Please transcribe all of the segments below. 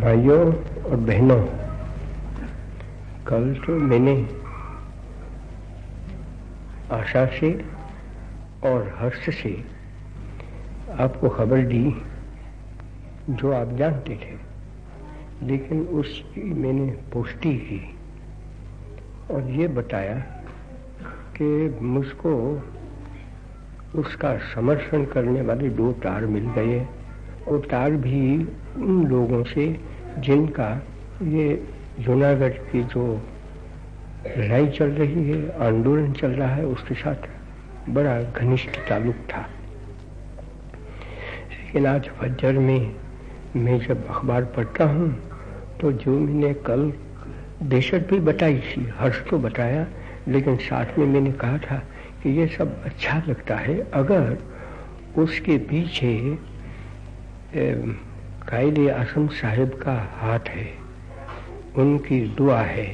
भाइयों और बहनों, कल तो मैंने आशा से और हर्ष से आपको खबर दी, जो आप जानते थे। लेकिन उसकी मैंने पुष्टि की और ये बताया कि मुझको उसका समर्थन करने वाले दो तार मिल गए। और तार भी उन लोगों से जिनका ये जूनागढ़ की जो लड़ाई चल रही है, आंदोलन चल रहा है, उसके साथ बड़ा घनिष्ठ ताल्लुक था। लेकिन आज फजर में मैं जब अखबार पढ़ता हूँ तो जो मैंने कल दहशत भी बताई थी, हर्ष तो बताया, लेकिन साथ में मैंने कहा था कि ये सब अच्छा लगता है, अगर उसके पीछे कायद आसम साहिब का हाथ है। उनकी दुआ है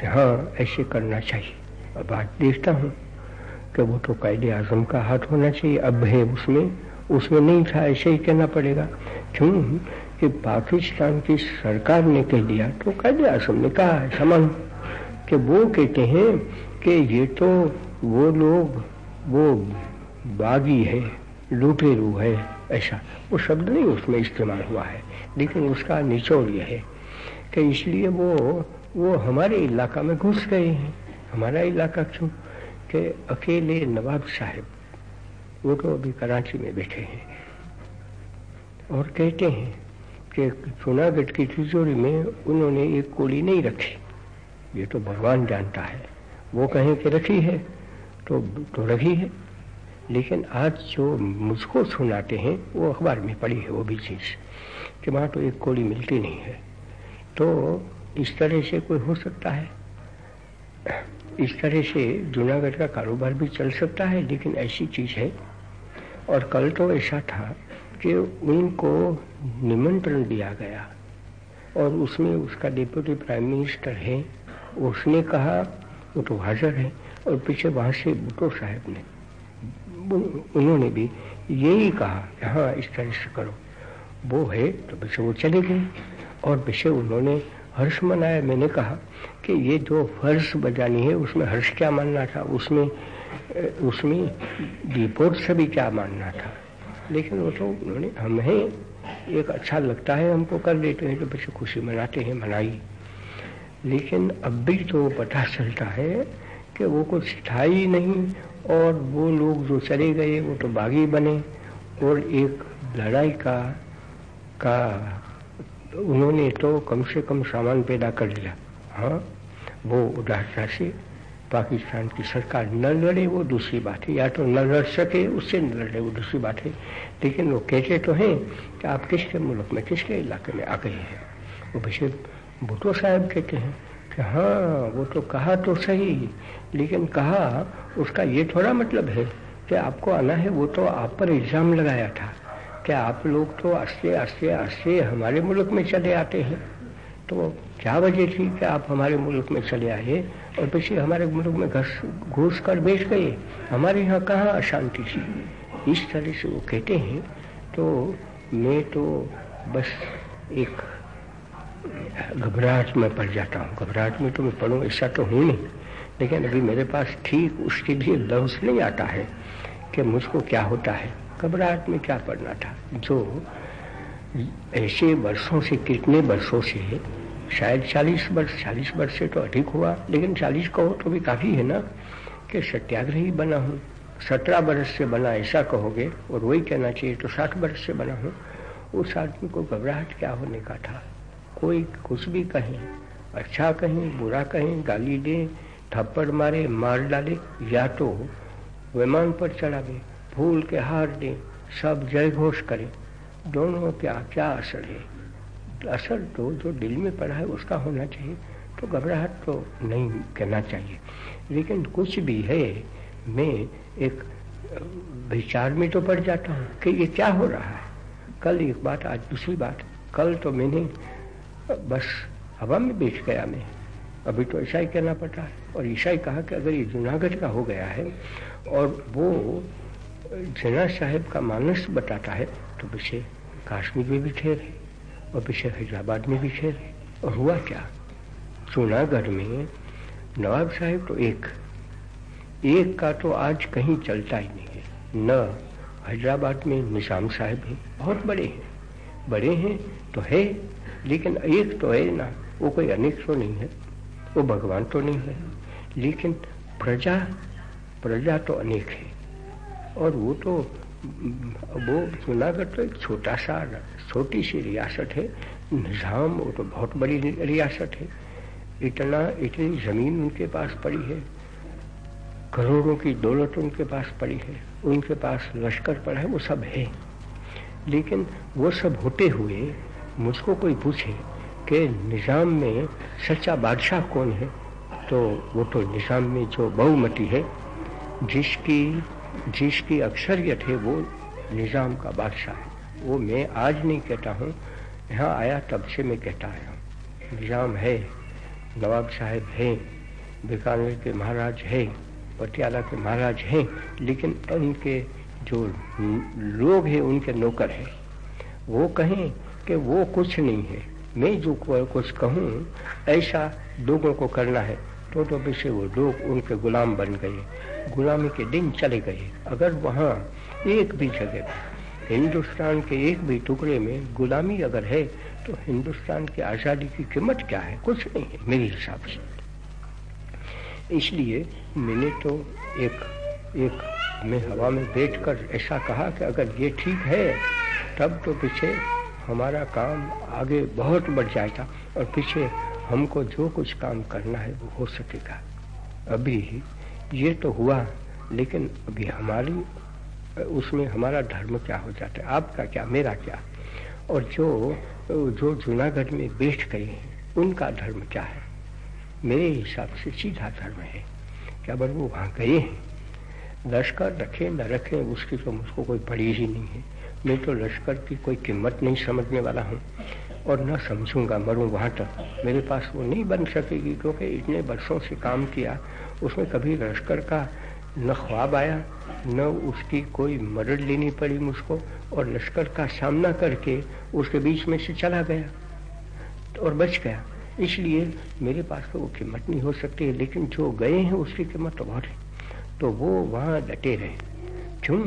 कि हाँ ऐसे करना चाहिए। अब आज देखता हूँ कि वो तो कायदे आज़म का हाथ होना चाहिए। अब है उसमें उसमें नहीं था, ऐसे ही कहना पड़ेगा। क्यों? कि पाकिस्तान की सरकार ने कह दिया तो कायदे आज़म ने कहा है समान कि वो कहते हैं कि ये तो वो लोग, वो बागी है लुटेरू है। ऐसा। वो शब्द नहीं उसमें इस्तेमाल हुआ है, लेकिन उसका निचोड़ यह है कि इसलिए वो वो हमारे इलाका में घुस गए हैं। हमारा इलाका क्यों? कि अकेले नवाब साहब, वो तो अभी कराची में बैठे हैं। और कहते हैं कि जूनागढ़ की तिजोरी में उन्होंने एक कोड़ी नहीं रखी। ये तो भगवान जानता है। वो कहें कि रखी है तो तो रखी है। लेकिन आज जो मुझको सुनाते हैं, वो अखबार में पड़ी है वो भी चीज़, कि वहाँ तो एक कोड़ी मिलती नहीं है। तो इस तरह से कोई हो सकता है? इस तरह से जूनागढ़ का कारोबार भी चल सकता है, लेकिन ऐसी चीज़ है। और कल तो ऐसा था कि उनको निमंत्रण दिया गया, और उसमें उसका डिप्यूटी प्राइम मिनिस्टर है, उसने कहा, वो तो हाजिर है, और पीछे वहाँ से भुट्टो साहब ने उन्होंने भी यही कहा कि हाँ इस तरह से करो। वो है तो पीछे वो चले गए। और पीछे उन्होंने हर्ष मनाया। मैंने कहा कि ये जो फर्श बजानी है, उसमें हर्ष क्या मानना था? उसमें उसमें से भी क्या मानना था? लेकिन वो तो उन्होंने, हमें एक अच्छा लगता है हमको कर लेते हैं तो बच्चे खुशी मनाते हैं, मनाई। लेकिन अब भी तो पता चलता है कि वो कुछ था ही नहीं और वो लोग जो चले गए, वो तो बागी बने और एक लड़ाई का का, उन्होंने तो कम से कम सामान पैदा कर लिया। हाँ वो उदारता से पाकिस्तान की सरकार न लड़े, वो दूसरी बात है। या तो न लड़ सके, उससे न लड़े, वो दूसरी बात है। लेकिन वो कहते तो हैं कि आप किसके मुल्क में, किसके इलाके में आ गए हैं? वो बशीर भुटो साहब कहते हैं। कि हाँ वो तो कहा तो सही, लेकिन कहा, उसका ये थोड़ा मतलब है कि आपको आना है, वो तो आप पर इल्ज़ाम लगाया था कि आप लोग तो आस्ते आस्ते आस्ते हमारे मुल्क में चले आते हैं। तो क्या वजह थी कि आप हमारे मुल्क में चले आए और पीछे हमारे मुल्क में घस, घुस कर बेच गए? हमारे यहाँ कहाँ अशांति थी? इस तरह से वो कहते हैं तो मैं तो बस एक घबराहट में पड़ जाता हूँ। घबराहट में तो मैं पढ़ूँ ऐसा तो हूँ नहीं। लेकिन अभी मेरे पास ठीक उसके लिए लफ्ज नहीं आता है कि मुझको क्या होता है। घबराहट में क्या पढ़ना था? जो ऐसे वर्षों से, कितने वर्षों से, शायद चालीस वर्ष चालीस वर्ष से तो अधिक हुआ, लेकिन चालीस कहो तो भी काफ़ी है ना, कि सत्याग्रही बना हूँ। सत्रह वर्ष से बना ऐसा कहोगे और वही कहना चाहिए तो साठ वर्ष से बना हूँ। उस आदमी को घबराहट क्या होने का था? कोई कुछ भी कहें अच्छा कहें, बुरा कहें, गाली दें, थप्पड़ मारे, मार डाले, या तो विमान पर चढ़ावे, फूल के हार दें, सब जय घोष करें। दोनों क्या क्या असर है? असर तो जो दिल में पड़ा है, उसका होना चाहिए। तो घबराहट तो नहीं कहना चाहिए। लेकिन कुछ भी है, मैं एक, विचार में तो पड़ जाता हूँ कि ये क्या हो रहा है। कल एक बात, आज दूसरी बात। कल तो मैंने बस हवा में बेच गया मैं। अभी तो ऐसा ही कहना है और ऐसा ही कहा कि अगर ये जूनागढ़ का हो गया है, और वो जना साहेब का मानस बताता है तो पीछे काश्मीर में भी ठहरे, और पीछे हैदराबाद में भी शेर है और हुआ क्या? जूनागढ़ में नवाब साहब तो एक। एक का तो आज कहीं चलता ही नहीं है। न हैदराबाद में निज़ाम साहब है, बहुत बड़े हैं। बड़े हैं तो है लेकिन एक तो है ना, वो कोई अनेक तो नहीं है, वो भगवान तो नहीं है, लेकिन प्रजा प्रजा तो अनेक है। और वो तो वो जूनागढ़ तो एक छोटा सा, छोटी सी रियासत है, निज़ाम, वो तो बहुत बड़ी रियासत है। इतना, इतनी ज़मीन उनके पास पड़ी है, करोड़ों की दौलत उनके पास पड़ी है, उनके पास लश्कर पड़ा है, वो सब है। लेकिन वो सब होते हुए मुझको कोई पूछे कि निज़ाम में सच्चा बादशाह कौन है? तो वो तो निज़ाम में जो बहुमती है, जिसकी जिसकी अक्सरियत है वो निज़ाम का बादशाह है। वो मैं आज नहीं कहता हूँ, यहाँ आया तब से मैं कहता आया हूँ। निज़ाम है, नवाब साहब हैं, बीकानेर के महाराज हैं, पटियाला के महाराज हैं, लेकिन उनके जो लोग हैं, उनके नौकर हैं, वो कहें कि वो कुछ नहीं है। मैं जो कुछ कहूँ, ऐसा लोगों को करना है। तो तो पीछे वो लोग उनके गुलाम बन गए। गुलामी के दिन चले गए। अगर वहाँ एक भी जगह हिंदुस्तान के एक भी टुकड़े में गुलामी अगर है तो हिंदुस्तान की आज़ादी की कीमत क्या है? कुछ नहीं है, मेरे हिसाब से। इसलिए मैंने तो एक एक मैं हवा में बैठकर ऐसा कहा कि अगर ये ठीक है, तब तो पीछे हमारा काम आगे बहुत बढ़ जाएगा और पीछे हमको जो कुछ काम करना है वो हो सकेगा। अभी ये तो हुआ, लेकिन अभी हमारी, उसमें हमारा धर्म क्या हो जाता है? आपका क्या, मेरा क्या? और जो जो जूनागढ़ में बैठ गए हैं, उनका धर्म क्या है? मेरे हिसाब से सीधा धर्म है। क्या अगर वो वहाँ गए हैं? लश्कर रखे न रखे, उसकी तो मुझको कोई बड़ी ही नहीं है। मैं तो लश्कर की कोई कीमत नहीं समझने वाला हूँ और न समझूँगा, मरूं वहाँ तक। मेरे पास वो नहीं बन सकेगी, क्योंकि इतने वर्षों से काम किया, उसमें कभी लश्कर का न ख्वाब आया, न उसकी कोई मदद लेनी पड़ी मुझको, और लश्कर का सामना करके उसके बीच में से चला गया और बच गया। इसलिए मेरे पास तो वो कीमत नहीं हो सकती है, लेकिन जो गए हैं उसकी कीमत तो बहुत है। तो वो वहाँ डटे रहे। क्यों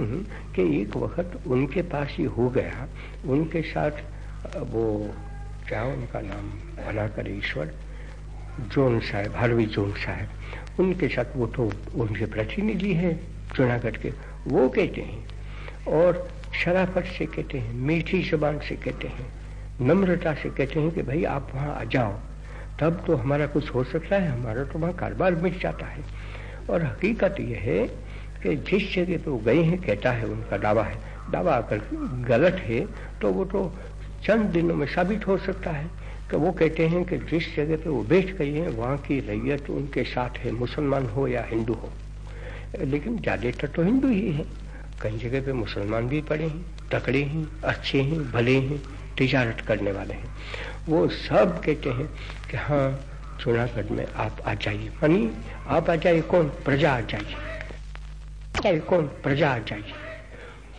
कि एक वक्त उनके पास ही हो गया। उनके साथ वो क्या उनका नाम? बना कर ईश्वर जोन साहब, हरवी जोन साहब। उनके साथ वो तो उनके प्रतिनिधि है, जूनागढ़ के। वो कहते हैं, और शराफत से कहते हैं, मीठी जबान से कहते हैं, नम्रता से कहते हैं कि भाई आप वहाँ आ जाओ। तब तो हमारा कुछ हो सकता है, हमारा तो वहाँ कारोबार मिट जाता है। और हकीकत यह है कि जिस जगह पे वो गए हैं, कहता है उनका दावा है। दावा अगर गलत है तो वो तो चंद दिनों में साबित हो सकता है। कि वो कहते हैं कि जिस जगह पे वो बैठ गए हैं, वहाँ की रैयत उनके साथ है, मुसलमान हो या हिंदू हो। लेकिन ज़्यादातर तो हिंदू ही है। कई जगह पे मुसलमान भी पड़े हैं तकड़े हैं, अच्छे हैं, भले हैं, तिजारत करने वाले हैं। वो सब कहते हैं कि हाँ जूनागढ़ में आप आ जाइए। मानी आप आ जाइए कौन? प्रजा आ जाइए। चाहे कौन? प्रजा आ जाइए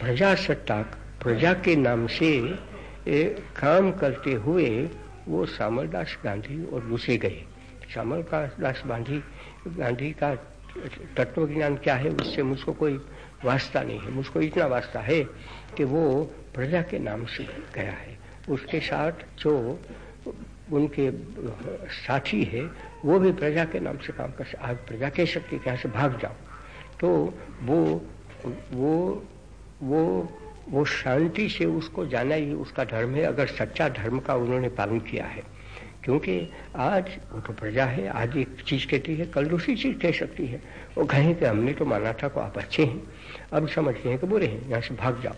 प्रजासत्ताक प्रजा के नाम से काम करते हुए वो श्यामलदास गांधी और दूसरे गए। श्यामल दास गांधी गांधी का तत्व ज्ञान क्या है? उससे मुझको कोई वास्ता नहीं है। मुझको इतना वास्ता है कि वो प्रजा के नाम से गया है। उसके साथ जो उनके साथी है, वो भी प्रजा के नाम से काम कर आज प्रजा कह सकती है कि यहाँ से भाग जाओ। तो वो वो वो वो शांति से उसको जाना ही उसका धर्म है, अगर सच्चा धर्म का उन्होंने पालन किया है। क्योंकि आज वो तो प्रजा है, आज एक चीज़ कहती है, कल दूसरी चीज़ कह सकती है। वो कहें कि हमने तो माना था को आप अच्छे हैं, अब समझते हैं कि बुरे हैं, यहाँ से भाग जाओ।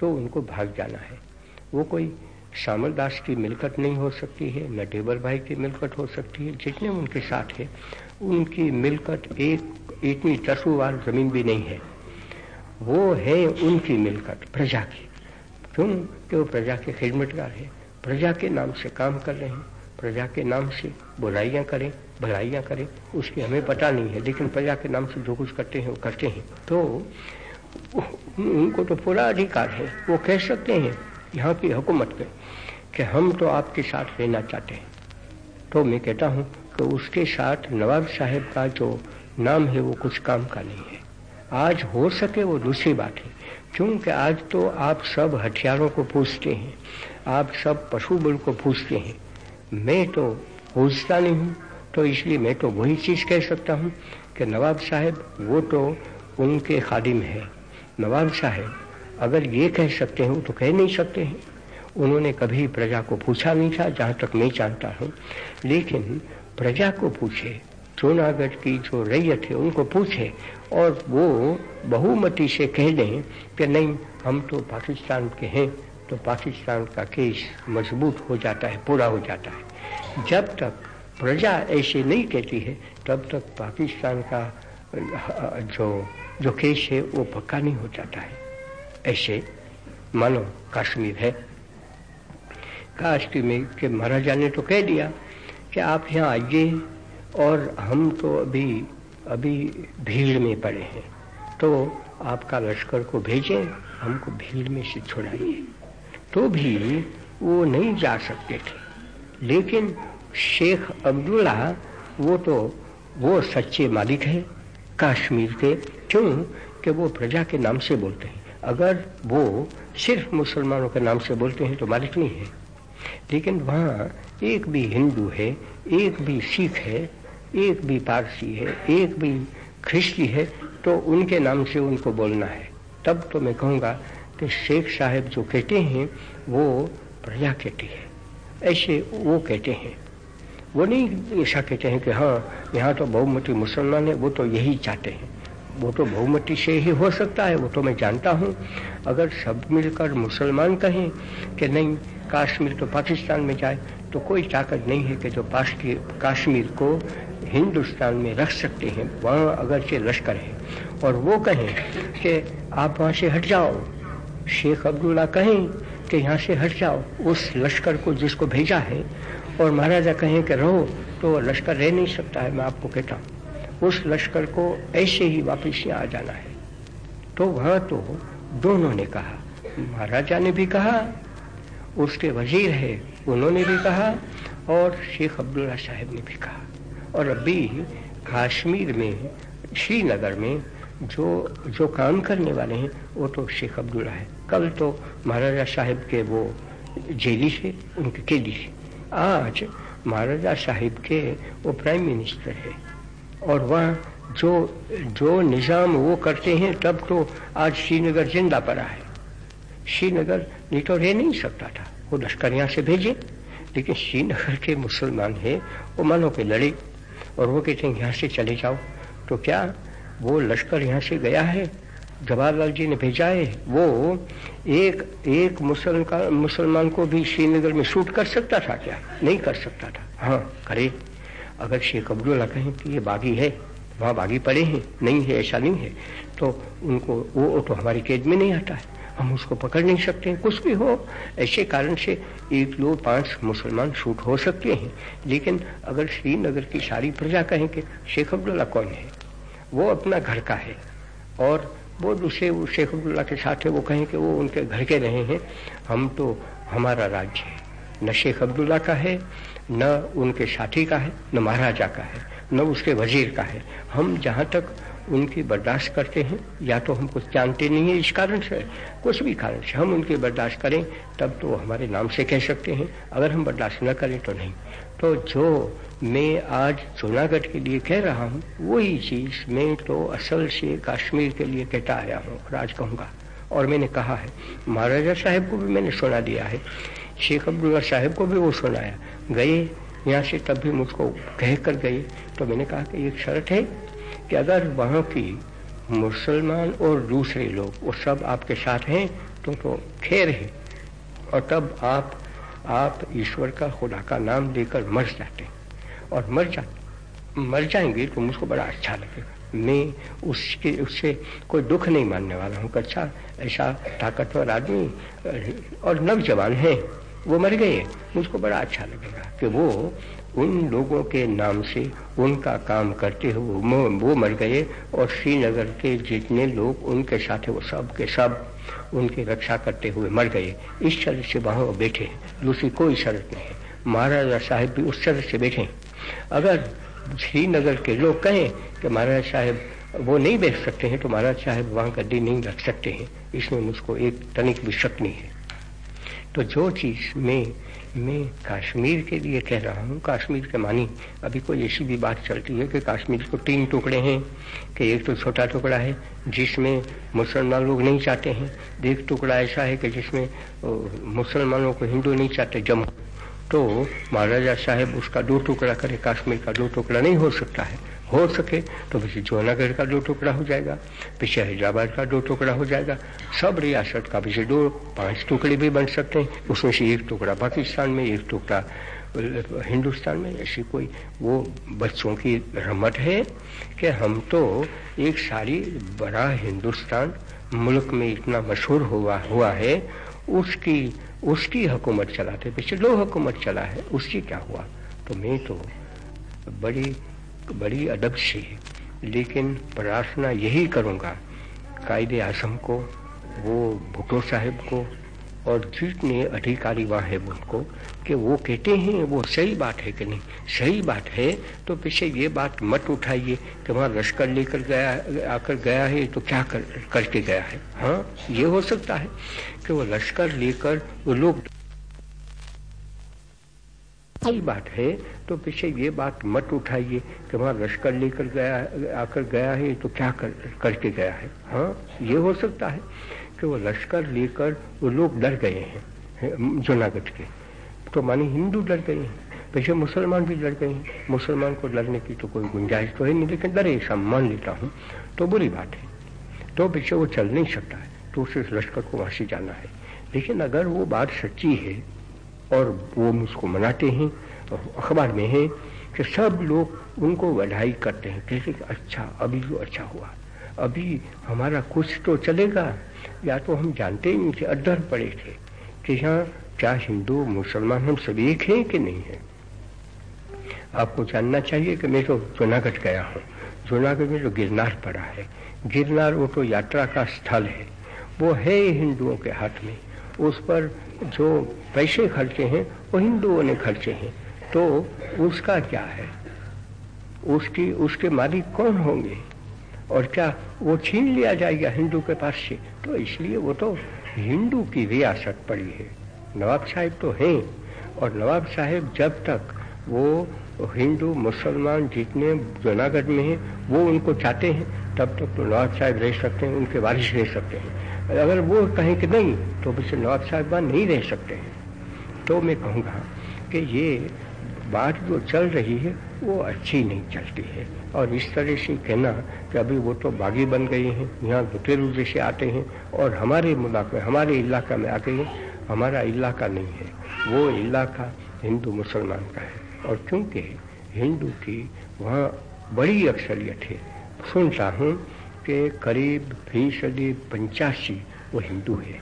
तो उनको भाग जाना है। वो कोई श्यामल की मिलकत नहीं हो सकती है, न डेबर भाई की मिलकत हो सकती है, जितने उनके साथ है। उनकी मिलकत एक, इतनी तसुवार ज़मीन भी नहीं है। वो है उनकी मिलकत, प्रजा की। क्यों कि वो प्रजा के खिदमतगार है? प्रजा के नाम से काम कर रहे हैं। प्रजा के नाम से बुराइयाँ करें, भलाइयाँ करें, उसकी हमें पता नहीं है, लेकिन प्रजा के नाम से जो कुछ करते हैं, वो करते हैं। तो उनको तो पूरा अधिकार है। वो कह सकते हैं, यहाँ की हुकूमत पे, कि हम तो आपके साथ रहना चाहते हैं। तो मैं कहता हूँ कि उसके साथ नवाब साहेब का जो नाम है, वो कुछ काम का नहीं है। आज हो सके वो दूसरी बात है, क्योंकि आज तो आप सब हथियारों को पूछते हैं, आप सब पशु बल को पूछते हैं। मैं तो पूछता नहीं हूँ तो इसलिए मैं तो वही चीज़ कह सकता हूँ कि नवाब साहब, वो तो उनके खादिम है। नवाब साहब, अगर ये कह सकते हैं तो कह नहीं सकते हैं। उन्होंने कभी प्रजा को पूछा नहीं था, जहाँ तक मैं जानता हूँ। लेकिन प्रजा को पूछे जूनागढ़ की जो रैयत है उनको पूछे और वो बहुमती से कह दें कि नहीं, हम तो पाकिस्तान के हैं तो पाकिस्तान का केस मज़बूत हो जाता है, पूरा हो जाता है। जब तक प्रजा ऐसे नहीं कहती है, तब तक पाकिस्तान का जो जो केस है, वो पक्का नहीं हो जाता है। ऐसे, मानो कश्मीर है। कश्मीर में के महाराजा ने तो कह दिया कि आप यहाँ आइए और हम तो अभी अभी भीड़ में पड़े हैं। तो आपका लश्कर को भेजें, हमको भीड़ में से छुड़ाइए। तो भी वो नहीं जा सकते थे। लेकिन शेख अब्दुल्ला, वो तो वो सच्चे मालिक है, कश्मीर के। क्यों? कि वो प्रजा के नाम से बोलते हैं। अगर वो सिर्फ़ मुसलमानों के नाम से बोलते हैं तो मालिक नहीं है। लेकिन वहाँ एक भी हिंदू है, एक भी सिख है, एक भी पारसी है, एक भी ख्रिस्ती है तो उनके नाम से उनको बोलना है। तब तो मैं कहूँगा कि शेख साहब जो कहते हैं, वो प्रजा कहती है। ऐसे वो कहते हैं। वो नहीं ऐसा कहते हैं कि हाँ यहाँ तो बहुमती मुसलमान है, वो तो यही चाहते हैं। वो तो बहुमति से ही हो सकता है, वो तो मैं जानता हूँ। अगर सब मिलकर मुसलमान कहें कि नहीं, कश्मीर तो पाकिस्तान में जाए तो कोई ताकत नहीं है कि जो कश्मीर को हिंदुस्तान में रख सकते हैं, वहाँ अगर से लश्कर है। और वो कहें कि आप वहाँ से हट जाओ। शेख अब्दुल्ला कहें कि यहाँ से हट जाओ, उस लश्कर को जिसको भेजा है। और महाराजा कहें कि रहो तो लश्कर रह नहीं सकता है, मैं आपको कहता हूँ। उस लश्कर को ऐसे ही वापिस आ जाना है। तो वहाँ तो दोनों ने कहा, महाराजा ने भी कहा, उसके वज़ीर है, उन्होंने भी कहा, और शेख अब्दुल्ला साहब ने भी कहा। और अभी कश्मीर में, श्रीनगर में जो जो काम करने वाले हैं, वो तो शेख अब्दुल्ला है। कल तो महाराजा साहब के वो जेली से, उनके कैदी से। आज महाराजा साहिब के वो प्राइम मिनिस्टर है। और वहाँ जो जो निज़ाम वो करते हैं, तब तो आज श्रीनगर ज़िंदा पड़ा है। श्रीनगर नहीं तो रह नहीं सकता था। वो लश्कर यहाँ से भेजे। लेकिन श्रीनगर के मुसलमान हैं, वो मानो पे लड़े। और वो कहते हैं, यहाँ से चले जाओ। तो क्या वो लश्कर यहाँ से गया है? जवाहरलाल जी ने भेजा है। वो एक एक मुसल का, मुसलमान को भी श्रीनगर में शूट कर सकता था क्या? नहीं कर सकता था। हाँ करे। अगर शेख अब्दुल्ला कहें कि ये बागी है, वहाँ बागी पड़े हैं, नहीं है, ऐसा नहीं है तो उनको वो तो हमारी कैद में नहीं आता है। हम उसको पकड़ नहीं सकते हैं, कुछ भी हो। ऐसे कारण से एक, दो, पाँच मुसलमान शूट हो सकते हैं, लेकिन अगर श्रीनगर की सारी प्रजा कहें कि शेख अब्दुल्ला कौन है? वो अपना घर का है, और वो दूसरे वो शेख अब्दुल्ला के साथ है, वो कहें कि वो उनके घर के रहे हैं। हम तो हमारा राज्य है, न शेख अब्दुल्ला का है न उनके साथी का है, न महाराजा का है, न उसके वज़ीर का है। हम जहाँ तक उनकी बर्दाश्त करते हैं, या तो हम कुछ जानते नहीं है इस कारण से कुछ भी कारण से हम उनकी बर्दाश्त करें, तब तो हमारे नाम से कह सकते हैं, अगर हम बर्दाश्त न करें तो नहीं। तो जो मैं आज जूनागढ़ के लिए कह रहा हूँ, वही चीज़ मैं तो असल से कश्मीर के लिए कहता आया हूँ और आज कहूँगा। और मैंने कहा है, महाराजा साहब को भी मैंने सुना दिया है, शेख अब्दुल्ला साहब को भी वो सुनाया। गए, यहाँ से तब भी मुझको कह कर गए। तो मैंने कहा कि एक शर्त है कि अगर वहाँ की मुसलमान और दूसरे लोग, वो सब आपके साथ हैं तो तो खैर है। और तब आप आप ईश्वर का, खुदा का नाम लेकर मर जाते और मर जा, मर जाएँगे तो मुझको बड़ा अच्छा लगेगा। मैं उसके, उससे कोई दुख नहीं मानने वाला हूँ अच्छा ऐसा ताकतवर आदमी और नवजवान है। वो मर गए। मुझको बड़ा अच्छा लगेगा कि वो उन लोगों के नाम से उनका काम करते हुए वो मर गए और श्रीनगर के जितने लोग उनके साथ वो सब के सब उनकी रक्षा करते हुए मर गए। इस शर्त से वहाँ बैठे दूसरी कोई शर्त नहीं है। महाराजा साहेब भी उस शर्त से बैठे अगर श्रीनगर के लोग कहें कि महाराज साहेब वो नहीं बैठ सकते हैं तो महाराज साहेब वहाँ गद्दी नहीं रख सकते हैं। इसमें मुझको एक तनिक भी शक नहीं है। तो जो चीज़ में, मैं कश्मीर के लिए कह रहा हूँ, कश्मीर के मानी, अभी कोई ऐसी भी बात चलती है कि कश्मीर को तीन टुकड़े हैं, कि एक तो छोटा टुकड़ा है, जिसमें मुसलमान लोग नहीं चाहते हैं, एक टुकड़ा ऐसा है कि जिसमें मुसलमानों को हिंदू नहीं चाहते, जम्मू। तो महाराजा साहेब उसका दो टुकड़ा करे, कश्मीर का दो टुकड़ा नहीं हो सकता है। हो सके तो पीछे जूनागढ़ का दो टुकड़ा हो जाएगा पीछे हैदराबाद का दो टुकड़ा हो जाएगा। सब रियासत का पीछे दो, पाँच टुकड़े भी बन सकते हैं। उसमें से एक टुकड़ा पाकिस्तान में, एक टुकड़ा हिंदुस्तान में। ऐसी कोई वो बच्चों की रमत है कि हम तो एक सारी बड़ा हिंदुस्तान मुल्क में इतना मशहूर हुआ हुआ है। उसकी उसकी हुकूमत चलाते पीछे दो हुकूमत चला है, उसकी क्या हुआ? तो मैं तो बड़ी बड़ी अदब से, लेकिन प्रार्थना यही करूँगा, कायदे आज़म को, वो भुटो साहब को, और जितने अधिकारी वहाँ है उनको, कि वो कहते हैं, वो सही बात है कि नहीं? सही बात है तो पीछे ये बात मत उठाइए कि वहाँ लश्कर लेकर गया, आकर गया है तो क्या कर, करके गया है? हाँ ये हो सकता है कि वो लश्कर लेकर वो लोग सही बात है तो पीछे ये बात मत उठाइए कि वहाँ लश्कर लेकर गया, आकर गया है तो क्या कर, करके गया है? हाँ ये हो सकता है कि वो लश्कर लेकर वो लोग डर गए हैं जूनागढ़ के। तो मानी हिंदू डर गए हैं, पीछे मुसलमान भी डर गए हैं। मुसलमान को डरने की तो कोई गुंजाइश तो है नहीं, लेकिन डरे ऐसा मान लेता हूँ तो बुरी बात है। तो पीछे वो चल नहीं सकता है तो उसे लश्कर को वहाँ से जाना है। लेकिन अगर वो बात सच्ची है और वो मुझको मनाते हैं अखबार में है कि सब लोग उनको बधाई करते हैं, कहते कि अच्छा अभी जो अच्छा हुआ, अभी हमारा कुछ तो चलेगा। या तो हम जानते ही नहीं थे, अधर पड़े थे कि यहाँ क्या हिंदू, मुसलमान, हम सब एक हैं कि नहीं है? आपको जानना चाहिए कि मैं तो जूनागढ़ गया हूँ। जूनागढ़ में जो गिरनार पड़ा है, गिरनार वो तो यात्रा का स्थल है। वो है हिंदुओं के हाथ में। उस पर जो पैसे खर्चे हैं, वो हिंदुओं ने खर्चे हैं। तो उसका क्या है? उसकी, उसके मालिक कौन होंगे? और क्या वो छीन लिया जाएगा हिंदू के पास से? तो इसलिए वो तो हिंदू की रियासत पड़ी है। नवाब साहेब तो हैं। और नवाब साहेब जब तक वो हिंदू, मुसलमान जितने जूनागढ़ में हैं, वो उनको चाहते हैं, तब तक तो नवाब साहब रह सकते हैं, उनके वारिस रह सकते हैं। अगर वो कहें कि नहीं तो फिर नवाब साहब नहीं रह सकते हैं। तो मैं कहूँगा कि ये बात जो चल रही है, वो अच्छी नहीं चलती है। और इस तरह से कहना कि अभी वो तो बागी बन गए हैं, यहाँ लुटेरू जैसे आते हैं, और हमारे मुलाक में हमारे इलाका में आते हैं। हमारा इलाका नहीं है, वो इलाका हिंदू मुसलमान का है। और क्योंकि हिंदू की वहाँ बड़ी अक्सरियत है। सुनता हूँ कि करीब फ़ीसदी पंचासी वो हिंदू है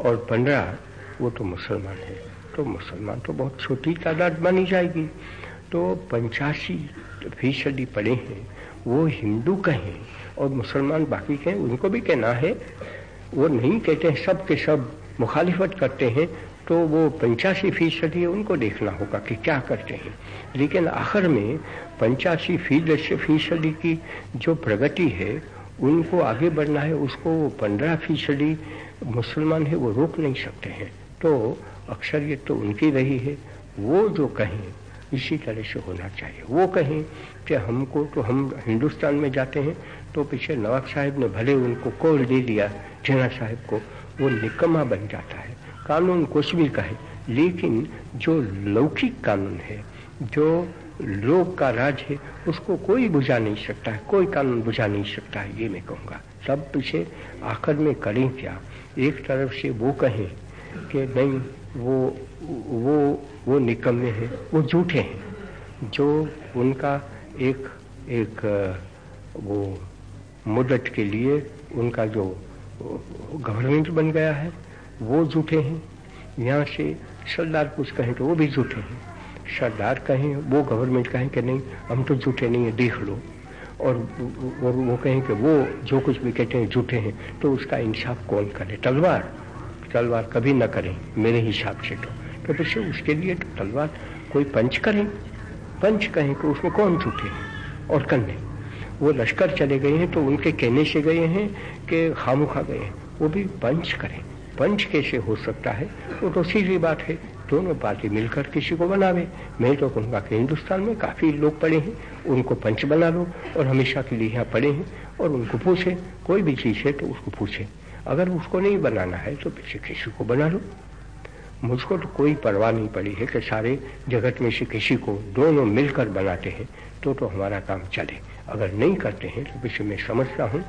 और पंद्रह वो तो मुसलमान है। तो मुसलमान तो बहुत छोटी तादाद मानी जाएगी। तो पंचासी फ़ीसदी पड़े हैं, वो हिंदू कहें और मुसलमान बाकी कहें उनको भी कहना है। वो नहीं कहते हैं, सब के सब मुखालिफत करते हैं तो वो पंचासी फ़ीसदी उनको देखना होगा कि क्या करते हैं। लेकिन आखिर में पंचासी फ़ीसदी की जो प्रगति है उनको आगे बढ़ना है, उसको वो पंद्रह फ़ीसदी मुसलमान है, वो रोक नहीं सकते हैं। तो अक्सरियत तो उनकी रही है। वो जो कहें, इसी तरह से होना चाहिए। वो कहें कि हमको तो हम हिंदुस्तान में जाते हैं तो पीछे नवाब साहब ने भले उनको कोल दे दिया, जना साहब को, वो निकम्मा बन जाता है। कानून कुछ भी कहे, लेकिन जो लौकिक कानून है, जो लोक का राज है, उसको कोई बुझा नहीं सकता है, कोई कानून बुझा नहीं सकता है, ये मैं कहूँगा। सब पीछे आखिर में करें क्या? एक तरफ़ से वो कहें कि नहीं, वो वो वो निकम्मे हैं, वो झूठे हैं, जो उनका एक एक, वो मुदत के लिए उनका जो गवर्नमेंट बन गया है, वो झूठे हैं। यहाँ से सरदार कुछ कहें तो वो भी झूठे हैं। सरदार कहें, वो गवर्नमेंट कहें कि नहीं, हम तो झूठे नहीं हैं, देख लो। और और वो कहें कि वो जो कुछ भी कहते हैं, झूठे हैं तो उसका इंसाफ कौन करे? तलवार? तलवार कभी ना करें, मेरे हिसाब से तो। तो फिर उसके लिए तो तलवार कोई पंच करें। पंच कहें कि उसमें कौन झूठे हैं? और कन्ने वो लश्कर चले गए हैं तो उनके कहने से गए हैं कि खामुखा गए हैं। वो भी पंच करें। पंच कैसे हो सकता है? वो तो सीधी बात है। दोनों पार्टी मिलकर किसी को बनावे मैं तो कहूँगा कि हिंदुस्तान में काफ़ी लोग पड़े हैं, उनको पंच बना लो और हमेशा के लिए यहाँ पड़े हैं और उनको पूछे, कोई भी चीज़ है तो उसको पूछे। अगर उसको नहीं बनाना है तो पीछे किसी को बना लो। मुझको तो कोई परवाह नहीं पड़ी है कि सारे जगत में से किसी को दोनों मिलकर बनाते हैं तो तो हमारा काम चले। अगर नहीं करते हैं तो पीछे मैं समझता हूँ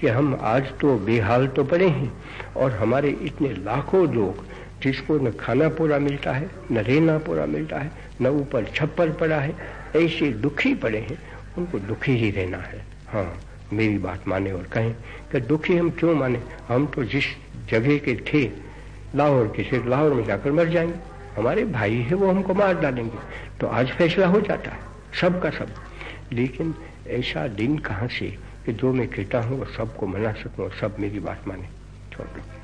कि हम आज तो बेहाल तो पड़े हैं और हमारे इतने लाखों लोग जिसको न खाना पूरा मिलता है, न रहना पूरा मिलता है, न ऊपर छप्पर पड़ा है, ऐसे दुखी पड़े हैं, उनको दुखी ही रहना है। हाँ मेरी बात माने और कहें कि दुखी हम क्यों माने? हम तो जिस जगह के थे, लाहौर के सिर्फ़ लाहौर में जाकर मर जाएँगे। हमारे भाई है, वो हमको मार डालेंगे। तो आज फैसला हो जाता है, सब का सब। लेकिन ऐसा दिन कहाँ से कि जो मैं कहता हूँ, वो सबको मना सकूँ और सब मेरी बात माने। छोड़ दो।